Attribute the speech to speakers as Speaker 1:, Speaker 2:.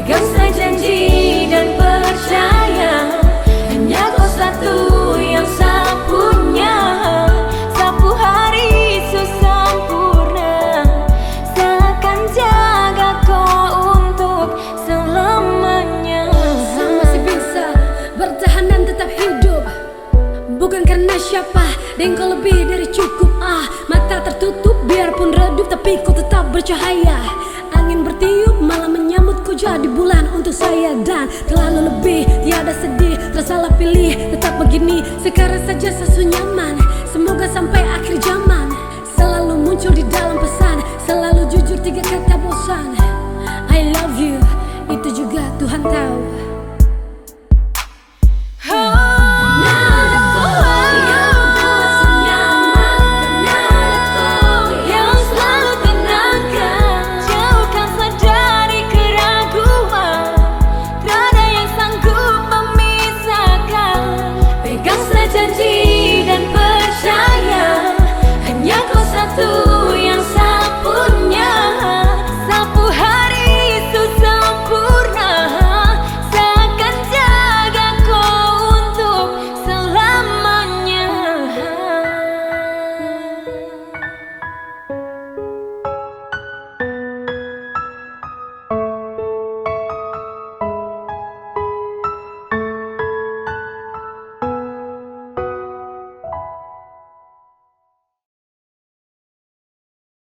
Speaker 1: Pegang saya janji dan percaya. Hanya kau satu yang saya punya Sapu hari sempurna Saya akan jaga kau untuk selamanya.
Speaker 2: Saya
Speaker 3: masih bisa bertahan dan tetap hidup. Bukan karena siapa Dan kau lebih dari cukup. Ah Mata tertutup biarpun redup Tapi kau tetap bercahaya. Angin bertiup malah menyambut kau jadi bulan untuk saya Dan terlalu lebih. Tiada sedih Tersalah pilih. Tetap begini Sekarang saja sesu nyaman. Semoga sampai akhir zaman. Selalu muncul di dalam pesan. Selalu jujur tiga kata